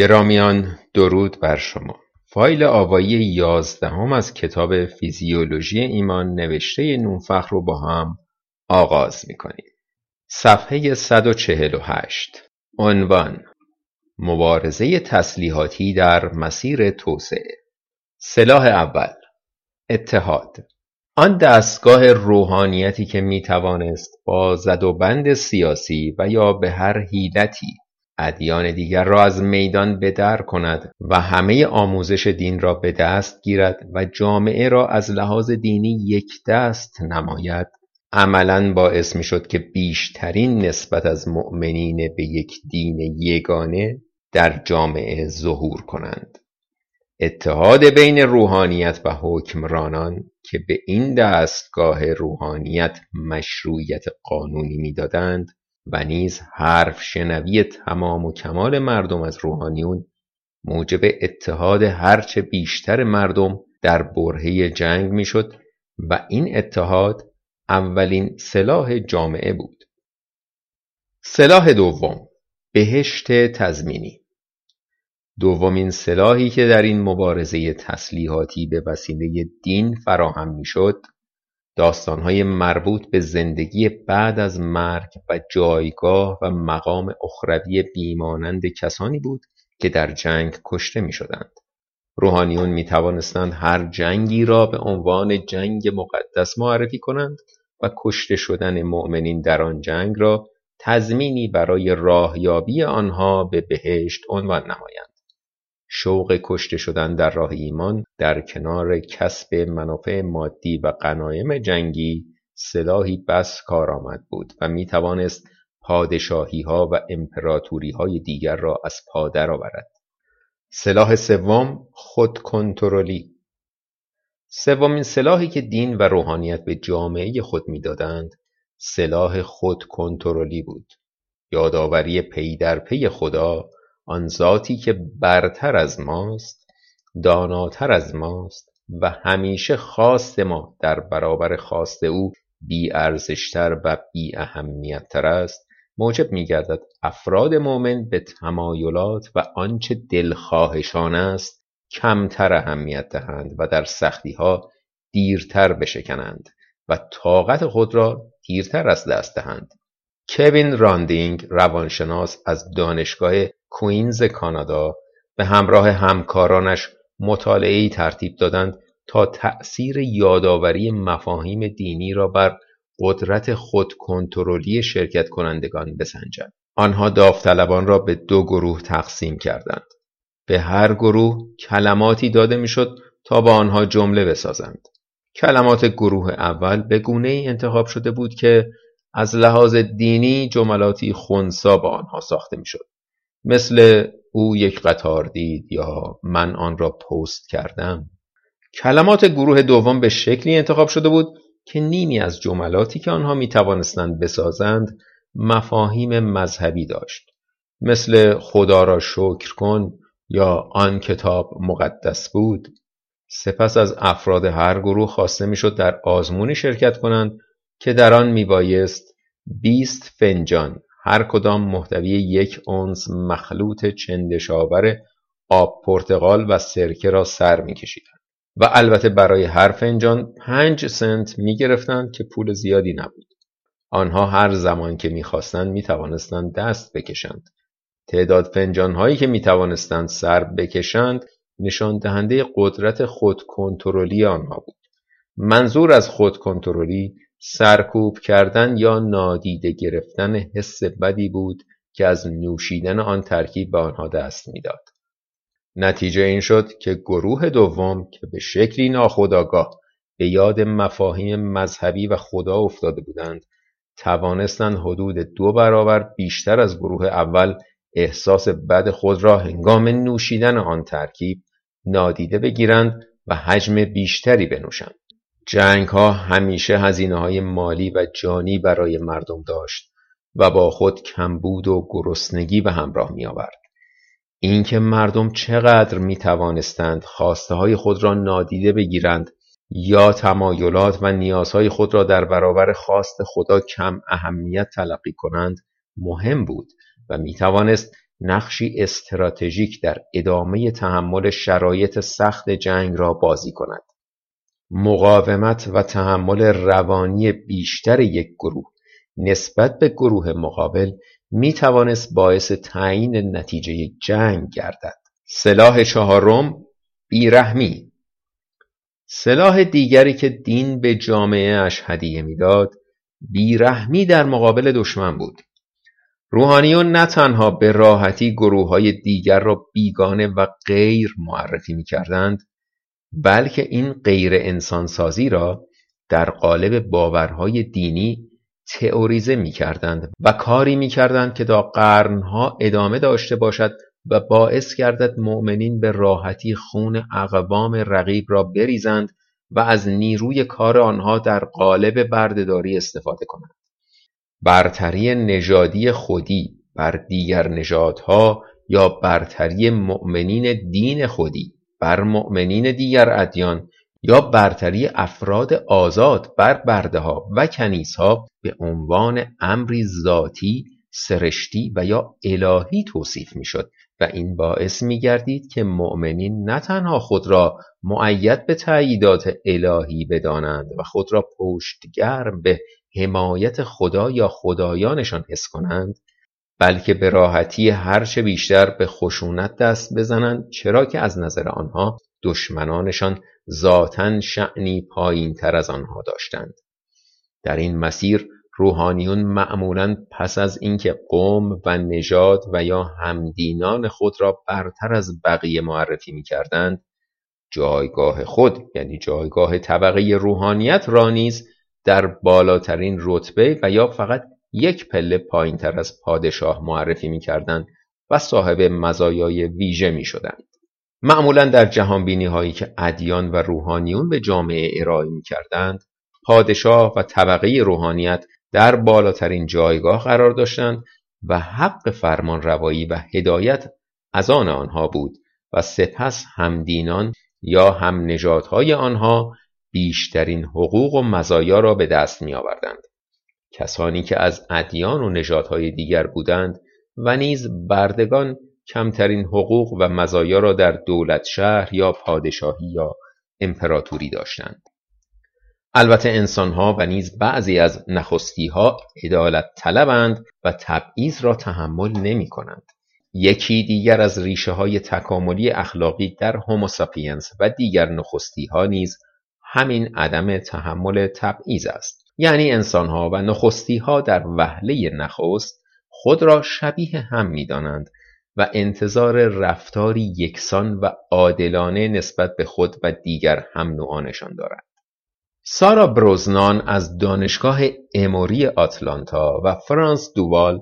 گرامیان درود بر شما. فایل آوایی یازدهم از کتاب فیزیولوژی ایمان نوشته نونفخر رو با هم آغاز می‌کنیم. صفحه 148 عنوان مبارزه تسلیحاتی در مسیر توسعه. سلاح اول اتحاد. آن دستگاه روحانیتی که می توانست با زد و بند سیاسی و یا به هر حیلتی ادیان دیگر را از میدان بدر کند و همه آموزش دین را به دست گیرد و جامعه را از لحاظ دینی یک دست نماید. عملا باعث می شد که بیشترین نسبت از مؤمنین به یک دین یگانه در جامعه ظهور کنند. اتحاد بین روحانیت و حکمرانان که به این دستگاه روحانیت مشروعیت قانونی می‌دادند و نیز حرف شنوی تمام و کمال مردم از روحانیون موجب اتحاد هرچه بیشتر مردم در برهه جنگ می‌شد و این اتحاد اولین سلاح جامعه بود. سلاح دوم بهشت تزمینی دومین سلاحی که در این مبارزه تسلیحاتی به وسیله دین فراهم می‌شد داستانهای مربوط به زندگی بعد از مرگ و جایگاه و مقام اخروی بیمانند کسانی بود که در جنگ کشته می شدند. روحانیون می توانستند هر جنگی را به عنوان جنگ مقدس معرفی کنند و کشته شدن مؤمنین در آن جنگ را تضمینی برای راهیابی آنها به بهشت عنوان نمایند. شوق کشته شدن در راه ایمان در کنار کسب منافع مادی و غنایم جنگی سلاحی بس کارآمد بود و می توانست پادشاهی ها و امپراتوری های دیگر را از پا درآورد. سلاح سوم خودکنترلی سومین سلاحی که دین و روحانیت به جامعه خود می‌دادند سلاح خودکنترلی بود یادآوری پی در پی خدا آن ذاتی که برتر از ماست داناتر از ماست و همیشه خواست ما در برابر خواست او بی ارزشتر و بی اهمیتتر است. موجب می گردد افراد مؤمن به تمایلات و آنچه دلخواهشان است کمتر اهمیت دهند و در سختی ها دیرتر بشکنند و طاقت خود را دیرتر از دست دهند. کوین راندینگ روانشناس از دانشگاه کوینز کانادا به همراه همکارانش مطالعهای ترتیب دادند تا تأثیر یادآوری مفاهیم دینی را بر قدرت خودکنترلی شرکت کنندگان بسنجند. آنها داوطلبان را به دو گروه تقسیم کردند. به هر گروه کلماتی داده می‌شد تا با آنها جمله بسازند. کلمات گروه اول به گونه ای انتخاب شده بود که از لحاظ دینی جملاتی خونسا با آنها ساخته می‌شد. مثل او یک قطار دید یا من آن را پست کردم. کلمات گروه دوم به شکلی انتخاب شده بود که نیمی از جملاتی که آنها می توانستند بسازند مفاهیم مذهبی داشت. مثل خدا را شکر کن یا آن کتاب مقدس بود سپس از افراد هر گروه خواسته می‌شد در آزمونی شرکت کنند که در آن میبایست 20 فنجان هر کدام محتوی یک اونس مخلوط چندشاور آب پرتقال و سرکه را سر میکشیدند. و البته برای هر فنجان پنج سنت می‌گرفتند که پول زیادی نبود. آنها هر زمان که می‌خواستند می‌توانستند دست بکشند. تعداد فنجان هایی که می‌توانستند سر بکشند نشان دهنده قدرت خودکنترلی آنها بود. منظور از خودکنترلی سرکوب کردن یا نادیده گرفتن حس بدی بود که از نوشیدن آن ترکیب به آنها دست می‌داد. نتیجه این شد که گروه دوم که به شکلی ناخودآگاه به یاد مفاهیم مذهبی و خدا افتاده بودند توانستند حدود دو برابر بیشتر از گروه اول احساس بد خود را هنگام نوشیدن آن ترکیب نادیده بگیرند و حجم بیشتری بنوشند. ها همیشه های مالی و جانی برای مردم داشت و با خود کمبود و گرسنگی به همراه میآورد. اینکه مردم چقدر می توانستند خواسته های خود را نادیده بگیرند یا تمایلات و نیازهای خود را در برابر خواست خدا کم اهمیت تلقی کنند مهم بود و می توانست نقشی استراتژیک در ادامه تحمل شرایط سخت جنگ را بازی کند. مقاومت و تحمل روانی بیشتر یک گروه نسبت به گروه مقابل می توانست باعث تعیین نتیجه جنگ گردد. سلاح چهارم بیرحمی سلاح دیگری که دین به جامعه اش هدیه می‌داد بیرحمی در مقابل دشمن بود روحانیون نه تنها به راحتی گروه های دیگر را بیگانه و غیر معرفی می کردند بلکه این غیر انسانسازی را در قالب باورهای دینی تئوریزه می کردند و کاری می کردند که تا قرنها ادامه داشته باشد و باعث گردد مؤمنین به راحتی خون اقوام رقیب را بریزند و از نیروی کار آنها در قالب بردهداری استفاده کنند. برتری نژادی خودی بر دیگر نژادها یا برتری مؤمنین دین خودی بر مؤمنین دیگر ادیان یا برتری افراد آزاد بر بردهها و کنیسها به عنوان امری ذاتی سرشتی و یا الهی توصیف می‌شد و این باعث می گردید که مؤمنین نه تنها خود را معید به تأییدات الهی بدانند و خود را پشتگرم به حمایت خدا یا خدایانشان حس کنند بلکه به راحتی هرچه بیشتر به خشونت دست بزنند چرا که از نظر آنها دشمنانشان ذاتا شعنی پایین تر از آنها داشتند. در این مسیر روحانیون معمولا پس از اینکه قوم و نژاد و یا همدینان خود را برتر از بقیه معرفی می کردند جایگاه خود یعنی جایگاه طبقه روحانیت را نیز در بالاترین رتبه و یا فقط یک پله پایین تر از پادشاه معرفی می کردند و صاحب مزایای ویژه می شدند. معمولا در جهانبینی هایی که ادیان و روحانیون به جامعه ارائه می کردند پادشاه و طبقه روحانیت در بالاترین جایگاه قرار داشتند و حق فرمان روایی و هدایت از آن آنها بود و سپس همدینان یا هم نجاتهای آنها بیشترین حقوق و مزایا را به دست می آوردند. کسانی که از ادیان و نژادهای دیگر بودند و نیز بردگان کمترین حقوق و مزایا را در دولت شهر یا پادشاهی یا امپراتوری داشتند. البته انسانها و نیز بعضی از نخستیها عدالت طلبند و تبعیض را تحمل نمی کنند. یکی دیگر از ریشه های تکاملی اخلاقی در هوموساپینس و دیگر نخستی ها نیز همین عدم تحمل تبعیض است. یعنی انسانها و نخستی ها در وهله نخست خود را شبیه هم می دانند و انتظار رفتاری یکسان و عادلانه نسبت به خود و دیگر هم نوعانشان دارند. سارا بروزنان از دانشگاه اموری آتلانتا و فرانس دووال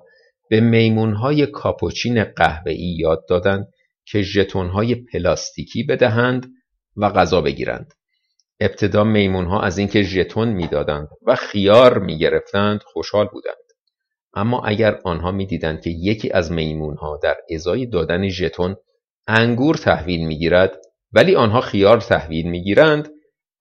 به میمونهای کاپوچین قهوه‌ای یاد دادند که ژتونهای پلاستیکی بدهند و غذا بگیرند. ابتدا میمونها از اینکه ژتون می‌دادند و خیار می‌گرفتند خوشحال بودند. اما اگر آنها می‌دیدند که یکی از میمونها در ازای دادن ژتون انگور تحویل می‌گیرد ولی آنها خیار تحویل می‌گیرند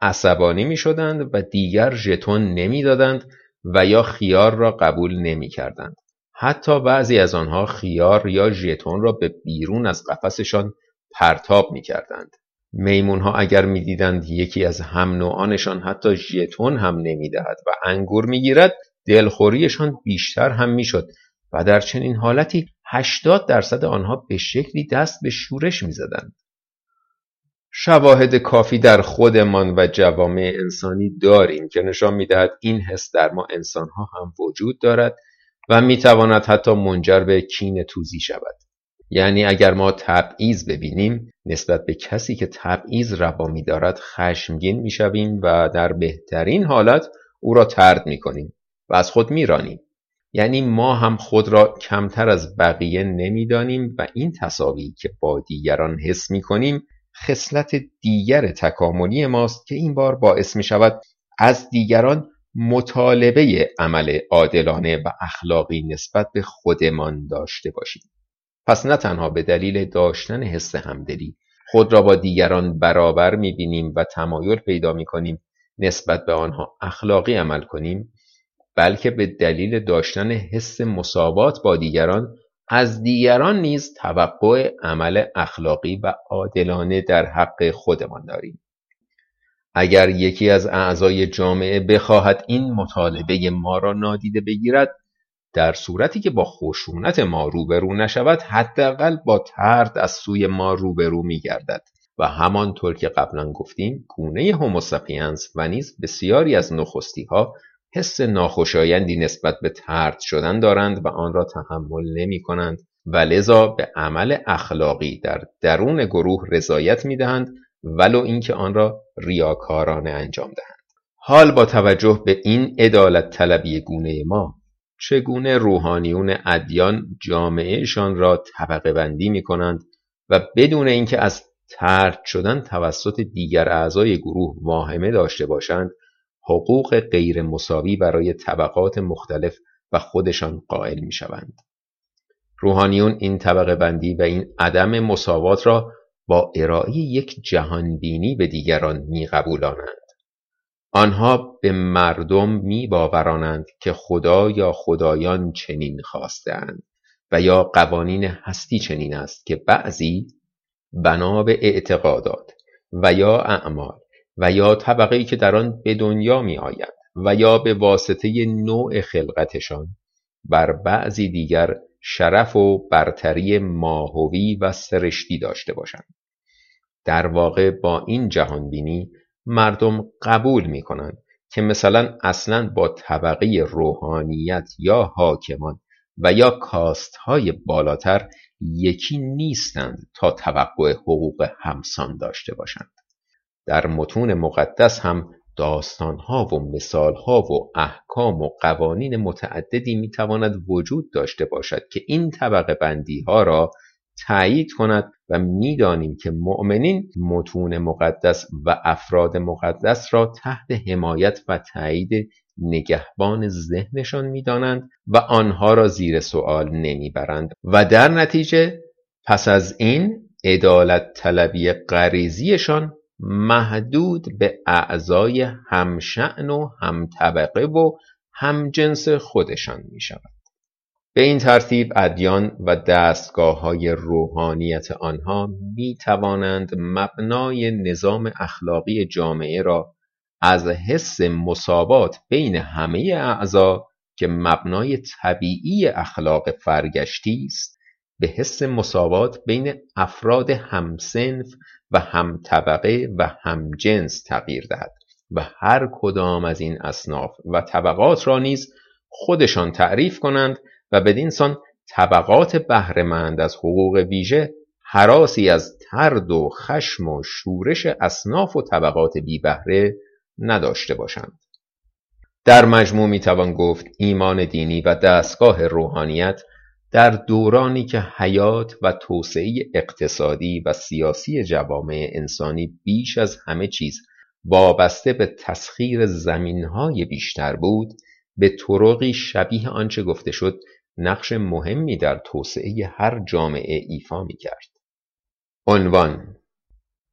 عصبانی می شدند و دیگر ژتون نمی‌دادند و یا خیار را قبول نمی کردند. حتی بعضی از آنها خیار یا ژتون را به بیرون از قفسشان پرتاب می کردند. میمون ها اگر می‌دیدند یکی از هم نوعانشان حتی ژتون هم نمی‌دهد و انگور می‌گیرد دلخوریشان بیشتر هم می‌شد و در چنین حالتی 80 درصد آنها به شکلی دست به شورش می‌زدند. شواهد کافی در خودمان و جوامع انسانی داریم که نشان می‌دهد این حس در ما انسانها هم وجود دارد و می‌تواند حتی منجر به کین توزی شود یعنی اگر ما تبعیض ببینیم نسبت به کسی که تبعیض روا میدارد خشمگین می‌شویم و در بهترین حالت او را ترد می‌کنیم و از خود میرانیم. یعنی ما هم خود را کمتر از بقیه نمی‌دانیم و این تصاوی که با دیگران حس می‌کنیم خصلت دیگر تکاملی ماست که این بار باعث می شود از دیگران مطالبه عمل عادلانه و اخلاقی نسبت به خودمان داشته باشیم. پس نه تنها به دلیل داشتن حس همدلی خود را با دیگران برابر می بینیم و تمایل پیدا می کنیم نسبت به آنها اخلاقی عمل کنیم بلکه به دلیل داشتن حس مساوات با دیگران از دیگران نیز توقع عمل اخلاقی و عادلانه در حق خودمان داریم. اگر یکی از اعضای جامعه بخواهد این مطالبه ما را نادیده بگیرد در صورتی که با خشونت ما روبرو نشود حداقل با ترد از سوی ما روبرو میگردد. و همانطور که قبلا گفتیم گونه هوموساپینس و نیز بسیاری از نخستی ها حس ناخوشایندی نسبت به ترد شدن دارند و آن را تحمل نمی کنند و لذا به عمل اخلاقی در درون گروه رضایت می دهند ولو اینکه آن را ریاکارانه انجام دهند. حال با توجه به این عدالت طلبی گونه ما چگونه روحانیون ادیان جامعهشان را طبقه بندی می کنند و بدون اینکه از ترد شدن توسط دیگر اعضای گروه واهمه داشته باشند حقوق غیر مساوی برای طبقات مختلف و خودشان قائل می شوند. روحانیون این طبقه بندی و این عدم مساوات را با ارائه یک جهانبینی به دیگران می قبولانند. آنها به مردم می باورانند که خدا یا خدایان چنین خواستند و یا قوانین هستی چنین است که بعضی بنا به اعتقادات و یا اعمال و یا طبقه‌ای که در آن به دنیا می آیند و یا به واسطه نوع خلقتشان بر بعضی دیگر شرف و برتری ماهوی و سرشتی داشته باشند. در واقع با این جهانبینی مردم قبول می کنند که مثلا اصلا با طبقه روحانیت یا حاکمان و یا کاست های بالاتر یکی نیستند تا توقع حقوق همسان داشته باشند. در متون مقدس هم داستانها و مثالها و احکام و قوانین متعددی می‌تواند وجود داشته باشد که این طبقه بندی ها را تایید کند و می‌دانیم که مؤمنین متون مقدس و افراد مقدس را تحت حمایت و تایید نگهبان ذهنشان می‌دانند و آنها را زیر سوال نمی‌برند و در نتیجه پس از این عدالت طلبی غریزیشان محدود به اعضای همشعن و همطبقه و همجنس خودشان می شود. به این ترتیب ادیان و دستگاه های روحانیت آنها می توانند مبنای نظام اخلاقی جامعه را از حس مساوات بین همه اعضا که مبنای طبیعی اخلاق فرگشتی است به حس مساوات بین افراد همسنف و هم طبقه و هم جنس تغییر دهد و هر کدام از این اصناف و طبقات را نیز خودشان تعریف کنند و بدینسان طبقات بهرهمند از حقوق ویژه حراسی از ترد و خشم و شورش اصناف و طبقات بی بهره نداشته باشند. در مجموع می‌توان گفت ایمان دینی و دستگاه روحانیت در دورانی که حیات و توسعه اقتصادی و سیاسی جوامع انسانی بیش از همه چیز وابسته به تسخیر زمینهای بیشتر بود به طرقی شبیه آنچه گفته شد نقش مهمی در توسعه هر جامعه ایفا می کرد. عنوان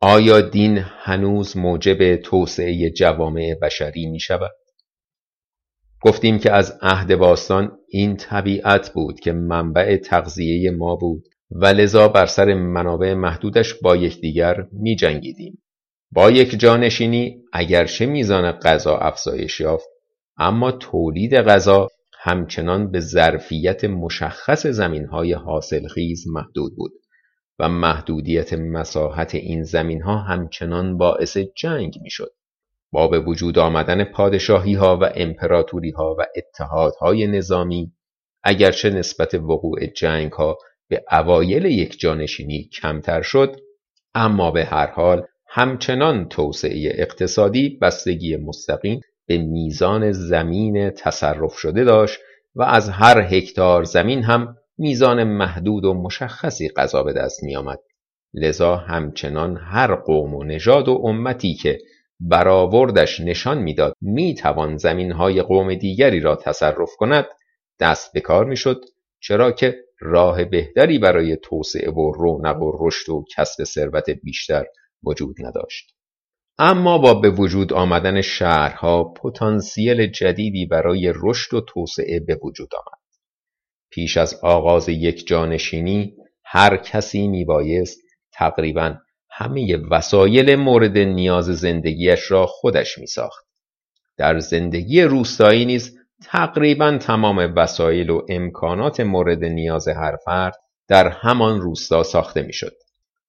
آیا دین هنوز موجب توسعه جوامع بشری می شود؟ گفتیم که از عهد باستان این طبیعت بود که منبع تغذیه ما بود و لذا بر سر منابع محدودش با یکدیگر می جنگیدیم. با یک جانشینی اگرچه میزان غذا افزایش یافت اما تولید غذا همچنان به ظرفیت مشخص زمینهای حاصلخیز محدود بود و محدودیت مساحت این زمینها همچنان باعث جنگ می‌شد. با به وجود آمدن پادشاهی ها و امپراتوری ها و اتحادهای نظامی اگرچه نسبت وقوع جنگ ها به اوایل یک جانشینی کمتر شد اما به هر حال همچنان توسعه اقتصادی بستگی مستقیم به میزان زمین تصرف شده داشت و از هر هکتار زمین هم میزان محدود و مشخصی غذا به دست می آمد. لذا همچنان هر قوم و نژاد و امتی که برآوردش نشان می‌داد می‌توان زمینهای قوم دیگری را تصرف کند دست به کار می‌شد چرا که راه بهتری برای توسعه و رونق و رشد و کسب ثروت بیشتر وجود نداشت اما با به وجود آمدن شهرها پتانسیل جدیدی برای رشد و توسعه به وجود آمد پیش از آغاز یک جانشینی هر کسی میبایست تقریبا همه وسایل مورد نیاز زندگیش را خودش میساخت. در زندگی روستایی نیز تقریبا تمام وسایل و امکانات مورد نیاز هر فرد در همان روستا ساخته می‌شد.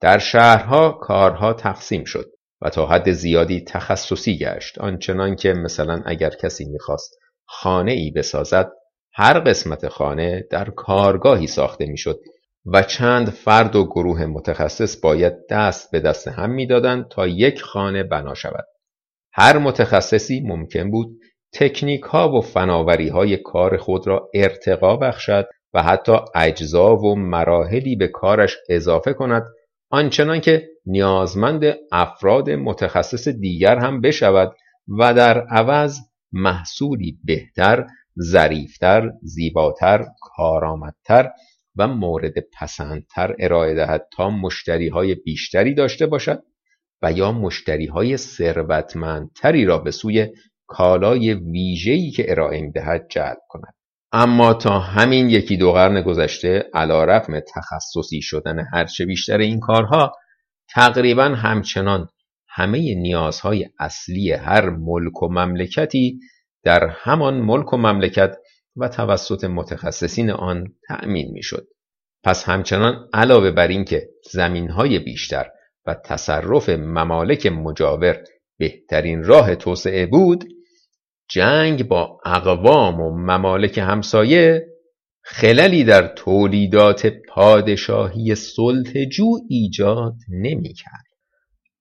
در شهرها کارها تقسیم شد و تا حد زیادی تخصصی گشت. آنچنان که مثلا اگر کسی می‌خواست خانه ای بسازد هر قسمت خانه در کارگاهی ساخته می‌شد و چند فرد و گروه متخصص باید دست به دست هم می‌دادند تا یک خانه بنا شود. هر متخصصی ممکن بود تکنیک ها و فناوری های کار خود را ارتقا بخشد و حتی اجزا و مراحلی به کارش اضافه کند آنچنان که نیازمند افراد متخصص دیگر هم بشود و در عوض محصولی بهتر، ظریفتر، زیباتر، کارآمدتر و مورد پسندتر ارائه دهد تا مشتری های بیشتری داشته باشد و یا مشتری های ثروتمندتری را به سوی کالای ویژه‌ای که ارائه می‌دهد جلب کند. اما تا همین یکی دو قرن گذشته علا رقم تخصصی شدن هرچه بیشتر این کارها تقریبا همچنان همه نیازهای اصلی هر ملک و مملکتی در همان ملک و مملکت و توسط متخصصین آن تأمین می‌شد. پس همچنان علاوه بر اینکه زمینهای بیشتر و تصرف ممالک مجاور بهترین راه توسعه بود جنگ با اقوام و ممالک همسایه خللی در تولیدات پادشاهی سلطجو ایجاد نمی‌کرد.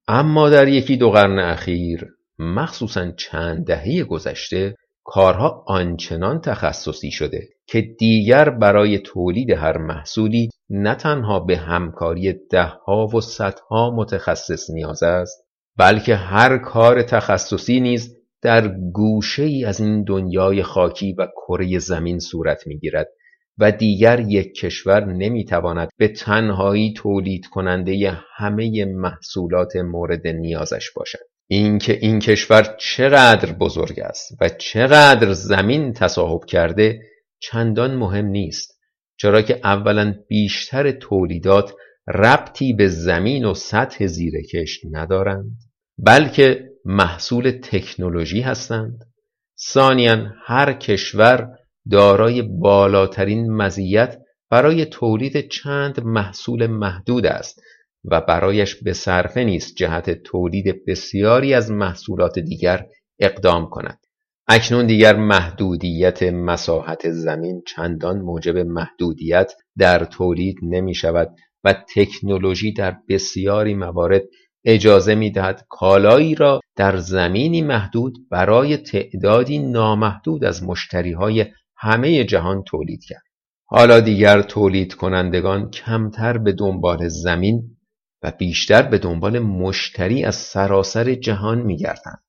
اما در یکی دو قرن اخیر مخصوصا چند دهه گذشته کارها آنچنان تخصصی شده که دیگر برای تولید هر محصولی نه تنها به همکاری دهها و صدها متخصص نیاز است بلکه هر کار تخصصی نیز در گوشه ای از این دنیای خاکی و کره زمین صورت می‌گیرد و دیگر یک کشور نمی‌تواند به تنهایی تولید کننده همه محصولات مورد نیازش باشد. اینکه این کشور چقدر بزرگ است و چقدر زمین تصاحب کرده چندان مهم نیست چرا که اولا بیشتر تولیدات ربطی به زمین و سطح زیرکش ندارند بلکه محصول تکنولوژی هستند. ثانیا هر کشور دارای بالاترین مزیت برای تولید چند محصول محدود است و برایش به صرفه نیست جهت تولید بسیاری از محصولات دیگر اقدام کند. اکنون دیگر محدودیت مساحت زمین چندان موجب محدودیت در تولید نمی شود و تکنولوژی در بسیاری موارد اجازه می دهد کالایی را در زمینی محدود برای تعدادی نامحدود از مشتری های همه جهان تولید کرد. حالا دیگر تولید کنندگان کمتر به دنبال زمین و بیشتر به دنبال مشتری از سراسر جهان می گردند.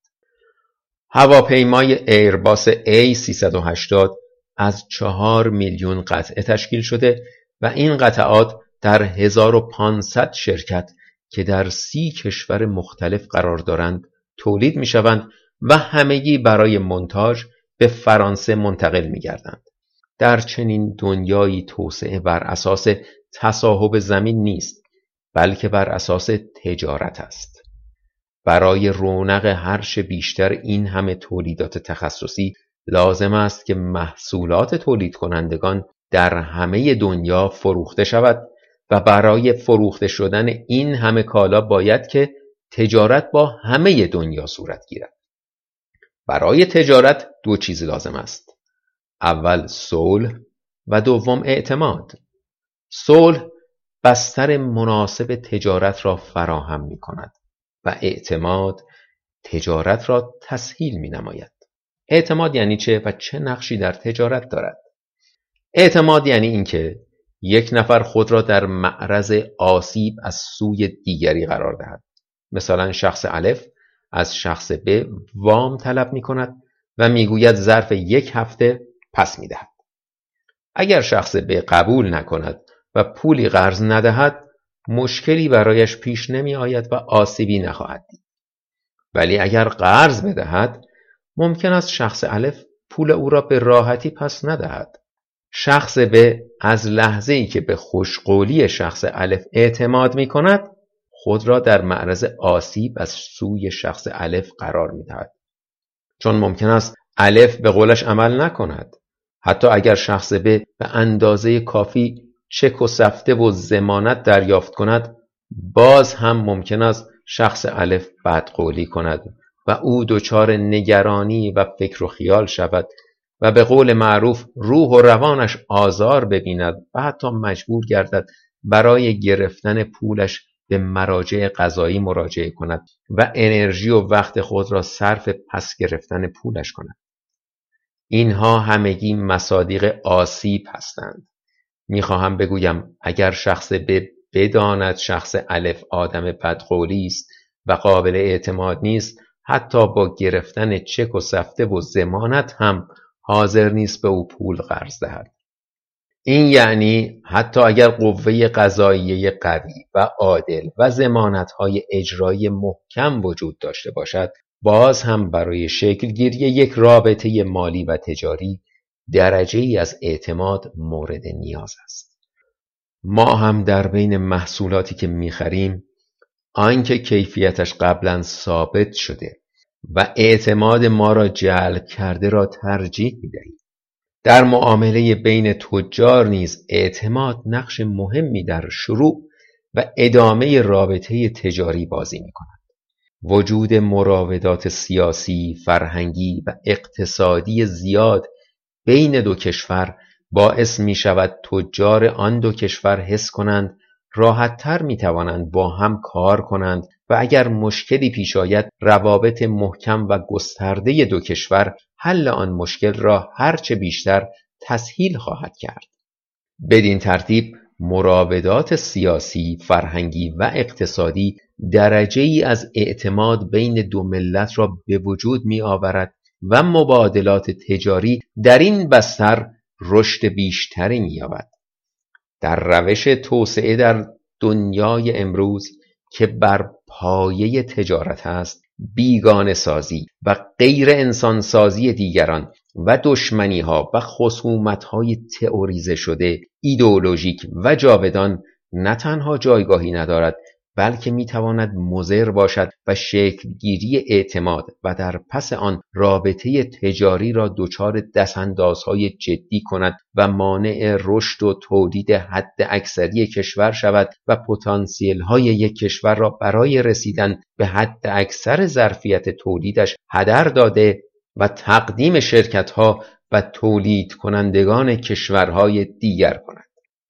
هواپیمای ایرباس A380 از چهار میلیون قطعه تشکیل شده و این قطعات در 1500 شرکت که در سی کشور مختلف قرار دارند تولید می شوند و همگی برای منتاج به فرانسه منتقل می گردند. در چنین دنیایی توسعه بر اساس تصاحب زمین نیست بلکه بر اساس تجارت است. برای رونق هرچه بیشتر این همه تولیدات تخصصی لازم است که محصولات تولید کنندگان در همه دنیا فروخته شود و برای فروخته شدن این همه کالا باید که تجارت با همه دنیا صورت گیرد. برای تجارت دو چیز لازم است. اول صلح و دوم اعتماد. صلح بستر مناسب تجارت را فراهم می کند و اعتماد تجارت را تسهیل می نماید. اعتماد یعنی چه و چه نقشی در تجارت دارد؟ اعتماد یعنی اینکه یک نفر خود را در معرض آسیب از سوی دیگری قرار دهد. مثلا شخص الف از شخص ب وام طلب می کند و می‌گوید ظرف یک هفته پس می دهد. اگر شخص ب قبول نکند و پولی قرض ندهد مشکلی برایش پیش نمی آید و آسیبی نخواهد دید. ولی اگر قرض بدهد ممکن است شخص الف پول او را به راحتی پس ندهد. شخص به از لحظه ای که به خوشقولی شخص الف اعتماد می کند خود را در معرض آسیب از سوی شخص الف قرار می دهد. چون ممکن است الف به قولش عمل نکند حتی اگر شخص به به اندازه کافی چک و سفته و زمانت دریافت کند باز هم ممکن است شخص الف بدقولی کند و او دچار نگرانی و فکر و خیال شود و به قول معروف روح و روانش آزار ببیند و حتی مجبور گردد برای گرفتن پولش به مراجع قضایی مراجعه کند و انرژی و وقت خود را صرف پس گرفتن پولش کند. اینها همگی مصادیق آسیب هستند. می‌خواهم بگویم اگر شخص به بداند شخص الف آدم بدقولی است و قابل اعتماد نیست حتی با گرفتن چک و سفته و زمانت هم حاضر نیست به او پول قرض دهد. این یعنی حتی اگر قوه قضاییه قوی و عادل و های اجرایی محکم وجود داشته باشد باز هم برای شکلگیری یک رابطه مالی و تجاری درجه ای از اعتماد مورد نیاز است. ما هم در بین محصولاتی که می‌خریم آنکه کیفیتش قبلا ثابت شده و اعتماد ما را جلب کرده را ترجیح می‌دهیم در معامله بین تجار نیز اعتماد نقش مهمی در شروع و ادامه رابطه تجاری بازی می کند. وجود مراودات سیاسی، فرهنگی و اقتصادی زیاد بین دو کشور باعث می شود تجار آن دو کشور حس کنند راحتتر می توانند با هم کار کنند و اگر مشکلی پیش آید روابط محکم و گسترده دو کشور حل آن مشکل را هرچه بیشتر تسهیل خواهد کرد بدین ترتیب مراودات سیاسی، فرهنگی و اقتصادی درجه ای از اعتماد بین دو ملت را به وجود می آورد و مبادلات تجاری در این بستر رشد بیشتری می یابد. در روش توسعه در دنیای امروز که بر پایه تجارت است بیگان سازی و غیر انسان سازی دیگران و دشمنی ها و خصومت های تئوریزه شده ایدئولوژیک و جاودان نه تنها جایگاهی ندارد بلکه می‌تواند مضر باشد و شکلگیری اعتماد و در پس آن رابطه تجاری را دچار دستاندازهای جدی کند و مانع رشد و تولید حد اکثری کشور شود و پتانسیل های یک کشور را برای رسیدن به حد اکثر ظرفیت تولیدش هدر داده و تقدیم شرکت ها و تولید کنندگان کشورهای دیگر کند.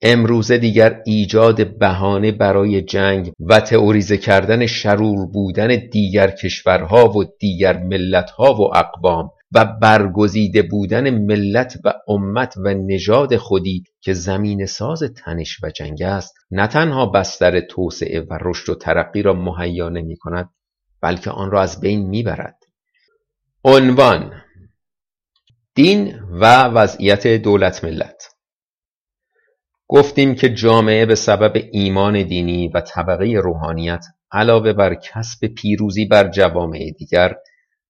امروزه دیگر ایجاد بهانه برای جنگ و تئوریزه کردن شرور بودن دیگر کشورها و دیگر ملتها و اقوام و برگزیده بودن ملت و امت و نژاد خودی که زمین ساز تنش و جنگ است نه تنها بستر توسعه و رشد و ترقی را مهیا نمی کند بلکه آن را از بین می‌برد. عنوان دین و وضعیت دولت ملت گفتیم که جامعه به سبب ایمان دینی و طبقه روحانیت علاوه بر کسب پیروزی بر جوامع دیگر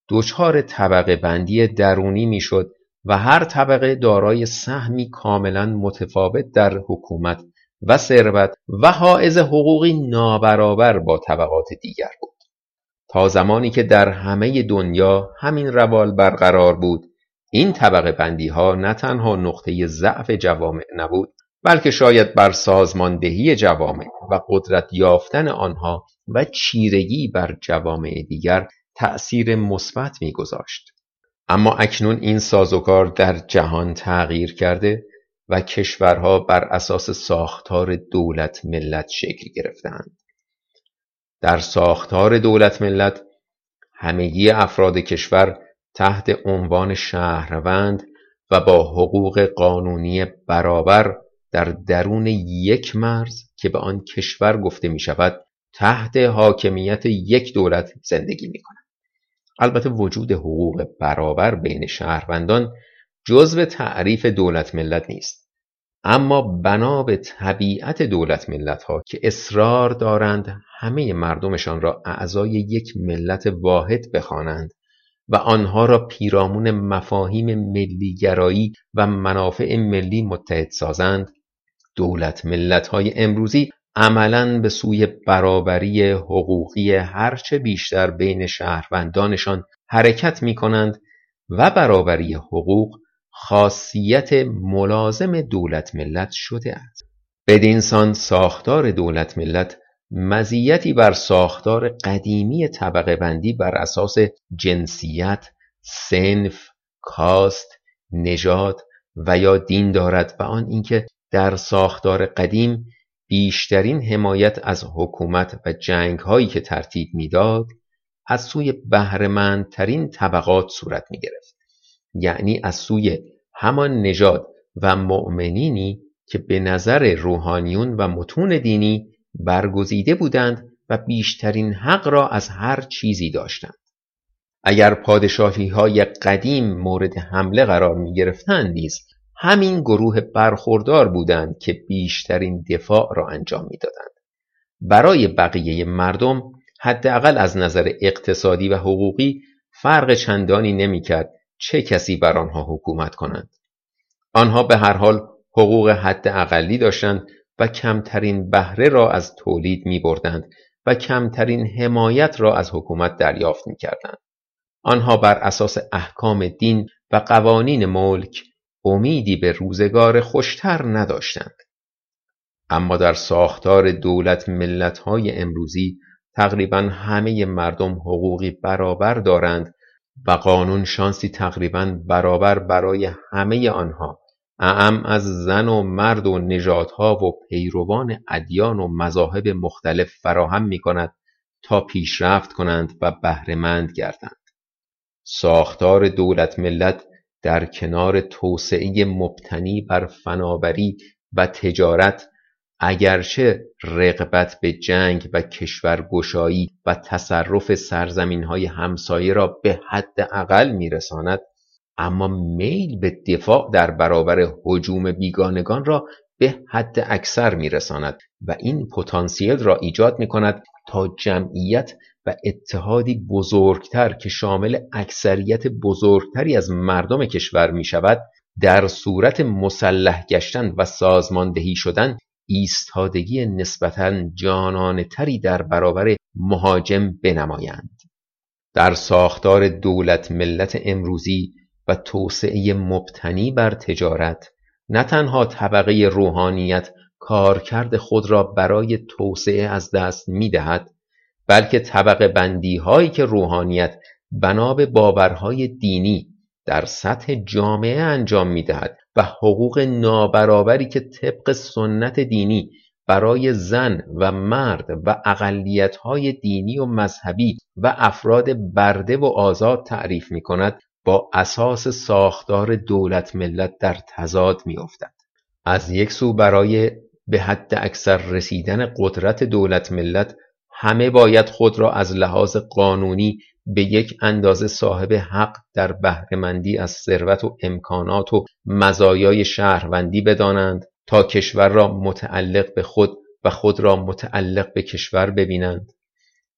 دچار طبقه بندی درونی می‌شد و هر طبقه دارای سهمی کاملا متفاوت در حکومت و ثروت و حائز حقوقی نابرابر با طبقات دیگر بود. تا زمانی که در همه دنیا همین روال برقرار بود این طبقه بندی ها نه تنها نقطه ضعف جوامع نبود بلکه شاید بر سازماندهی جوامع و قدرت یافتن آنها و چیرگی بر جوامع دیگر تأثیر مثبت میگذاشت. اما اکنون این سازوکار در جهان تغییر کرده و کشورها بر اساس ساختار دولت ملت شکل گرفتند در ساختار دولت ملت همگی افراد کشور تحت عنوان شهروند و با حقوق قانونی برابر در درون یک مرز که به آن کشور گفته می شود تحت حاکمیت یک دولت زندگی می کنند. البته وجود حقوق برابر بین شهروندان جزو تعریف دولت ملت نیست اما بنا به طبیعت دولت ملت ها که اصرار دارند همه مردمشان را اعضای یک ملت واحد بخوانند و آنها را پیرامون مفاهیم ملیگرایی و منافع ملی متحد سازند دولت ملت های امروزی عملا به سوی برابری حقوقی هرچه بیشتر بین شهروندانشان حرکت می کنند و برابری حقوق خاصیت ملازم دولت ملت شده است. بدینسان ساختار دولت ملت مزیتی بر ساختار قدیمی طبقه بندی بر اساس جنسیت، سنف، کاست، نژاد و یا دین دارد و آن اینکه در ساختار قدیم بیشترین حمایت از حکومت و جنگ هایی که ترتیب می‌داد از سوی بهرهمندترین طبقات صورت می گرفت. یعنی از سوی همان نژاد و مؤمنینی که به نظر روحانیون و متون دینی برگزیده بودند و بیشترین حق را از هر چیزی داشتند. اگر پادشاهی های قدیم مورد حمله قرار می گرفتند نیز همین گروه برخوردار بودند که بیشترین دفاع را انجام می‌دادند. برای بقیه مردم حداقل از نظر اقتصادی و حقوقی فرق چندانی نمی‌کرد چه کسی بر آنها حکومت کنند. آنها به هر حال حقوق حد اقلی داشتند و کمترین بهره را از تولید می بردند و کمترین حمایت را از حکومت دریافت می کردند. آنها بر اساس احکام دین و قوانین ملک امیدی به روزگار خوشتر نداشتند. اما در ساختار دولت ملتهای امروزی تقریبا همه مردم حقوقی برابر دارند و قانون شانسی تقریبا برابر برای همه آنها اعم از زن و مرد و نژادها و پیروان ادیان و مذاهب مختلف فراهم می کند تا پیشرفت کنند و بهرهمند گردند. ساختار دولت ملت در کنار توسعه مبتنی بر فناوری و تجارت اگرچه رغبت به جنگ و کشورگشایی و تصرف سرزمین های همسایه را به حد اقل میرساند اما میل به دفاع در برابر حجوم بیگانگان را به حد اکثر میرساند و این پتانسیل را ایجاد می کند تا جمعیت و اتحادی بزرگتر که شامل اکثریت بزرگتری از مردم کشور می شود در صورت مسلح گشتن و سازماندهی شدن ایستادگی نسبتا جانانه تری در برابر مهاجم بنمایند. در ساختار دولت ملت امروزی و توسعه مبتنی بر تجارت نه تنها طبقه روحانیت کارکرد خود را برای توسعه از دست می دهد بلکه طبقه بندی هایی که روحانیت بنا به باورهای دینی در سطح جامعه انجام می دهد و حقوق نابرابری که طبق سنت دینی برای زن و مرد و اقلیت های دینی و مذهبی و افراد برده و آزاد تعریف می کند با اساس ساختار دولت ملت در تضاد می افتد. از یک سو برای به حد اکثر رسیدن قدرت دولت ملت همه باید خود را از لحاظ قانونی به یک اندازه صاحب حق در بهرهمندی از ثروت و امکانات و مزایای شهروندی بدانند تا کشور را متعلق به خود و خود را متعلق به کشور ببینند.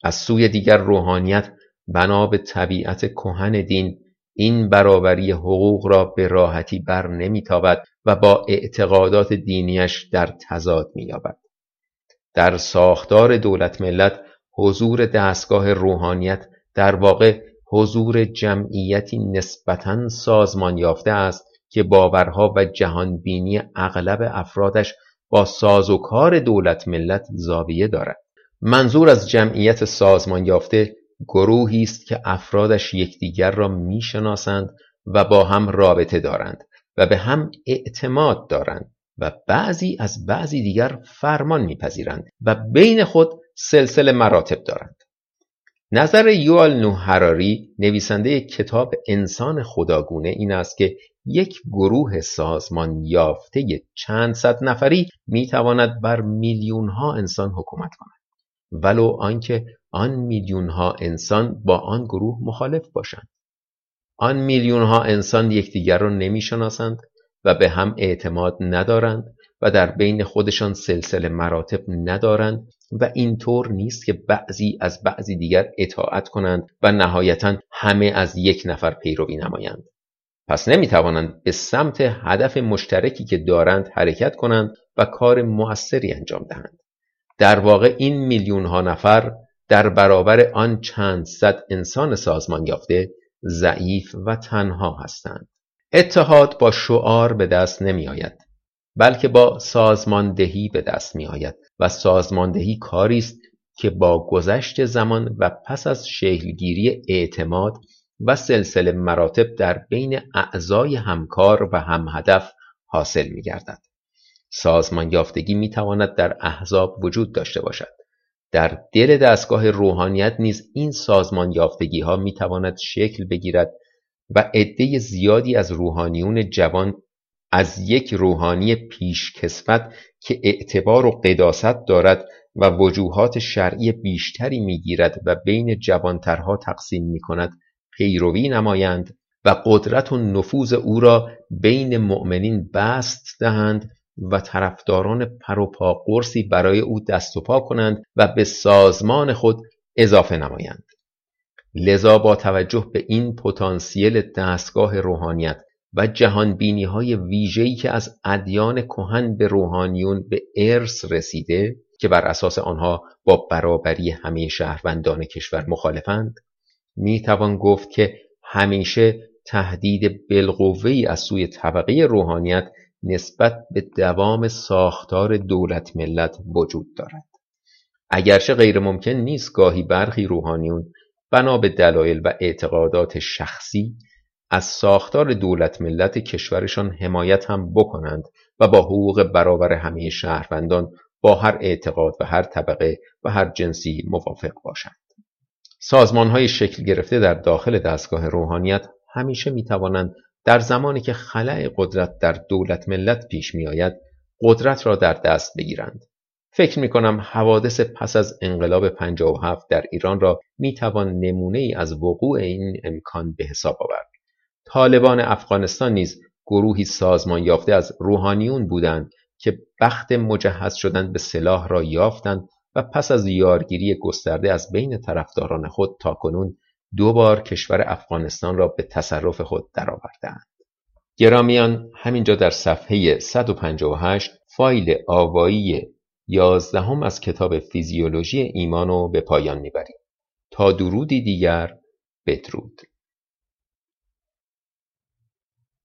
از سوی دیگر روحانیت بنا به طبیعت کهن دین این برابری حقوق را به راحتی بر نمیتابد و با اعتقادات دینیش در تضاد مییابد. در ساختار دولت ملت حضور دستگاه روحانیت در واقع حضور جمعیتی نسبتا سازمان یافته است که باورها و جهانبینی اغلب افرادش با ساز و کار دولت ملت زاویه دارد. منظور از جمعیت سازمان یافته گروهی است که افرادش یکدیگر را می‌شناسند و با هم رابطه دارند و به هم اعتماد دارند. و بعضی از بعضی دیگر فرمان میپذیرند و بین خود سلسله مراتب دارند. نظر یوال نو هراری نویسنده کتاب انسان خداگونه این است که یک گروه سازمان یافته چند صد نفری می‌تواند بر میلیون ها انسان حکومت کند. ولو آنکه آن میلیون ها انسان با آن گروه مخالف باشند. آن میلیون ها انسان یکدیگر را نمی‌شناسند و به هم اعتماد ندارند و در بین خودشان سلسله مراتب ندارند و اینطور نیست که بعضی از بعضی دیگر اطاعت کنند و نهایتا همه از یک نفر پیروی نمایند. پس نمی توانند به سمت هدف مشترکی که دارند حرکت کنند و کار موثری انجام دهند. در واقع این میلیون ها نفر در برابر آن چند صد انسان سازمان یافته ضعیف و تنها هستند. اتحاد با شعار به دست نمی آید بلکه با سازماندهی به دست می آید و سازماندهی کاری است که با گذشت زمان و پس از شکلگیری اعتماد و سلسله مراتب در بین اعضای همکار و همهدف حاصل می گردد. سازمان یافتگی می تواند در احزاب وجود داشته باشد. در دل دستگاه روحانیت نیز این سازمان یافتگی ها می تواند شکل بگیرد و عده زیادی از روحانیون جوان از یک روحانی پیشکسوت که اعتبار و قداست دارد و وجوهات شرعی بیشتری می‌گیرد و بین جوانترها تقسیم می کند پیروی نمایند و قدرت و نفوذ او را بین مؤمنین بست دهند و طرفداران پروپا قرصی برای او دست و پا کنند و به سازمان خود اضافه نمایند. لذا با توجه به این پتانسیل دستگاه روحانیت و جهانبینی های ویژه‌ای که از ادیان کهن به روحانیون به ارث رسیده که بر اساس آنها با برابری همه شهروندان کشور مخالفند می توان گفت که همیشه تهدید بالقوه‌ای از سوی طبقه روحانیت نسبت به دوام ساختار دولت ملت وجود دارد. اگرچه غیر ممکن نیست گاهی برخی روحانیون بنا به دلایل و اعتقادات شخصی از ساختار دولت ملت کشورشان حمایت هم بکنند و با حقوق برابر همه شهروندان با هر اعتقاد و هر طبقه و هر جنسی موافق باشند. سازمان های شکل گرفته در داخل دستگاه روحانیت همیشه می توانند در زمانی که خلع قدرت در دولت ملت پیش می آید قدرت را در دست بگیرند. فکر می کنم حوادث پس از انقلاب 57 در ایران را می توان نمونه ای از وقوع این امکان به حساب آورد. طالبان افغانستان نیز گروهی سازمان یافته از روحانیون بودند که بخت مجهز شدن به سلاح را یافتند و پس از یارگیری گسترده از بین طرفداران خود تاکنون دو بار کشور افغانستان را به تصرف خود درآوردهاند. گرامیان همینجا در صفحه 158 فایل آوایی یازدهم از کتاب فیزیولوژی ایمان رو به پایان می‌بریم. تا درودی دیگر بدرود.